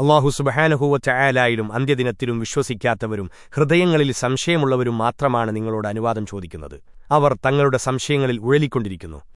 അള്ളാഹു സുബഹാനഹൂവറ്റ ആയാലായാലും അന്ത്യദിനത്തിലും വിശ്വസിക്കാത്തവരും ഹൃദയങ്ങളിൽ സംശയമുള്ളവരും മാത്രമാണ് നിങ്ങളോട് അനുവാദം ചോദിക്കുന്നത്. അവർ തങ്ങളുടെ സംശയങ്ങളിൽ ഉഴലിക്കൊണ്ടിരിക്കുന്നു.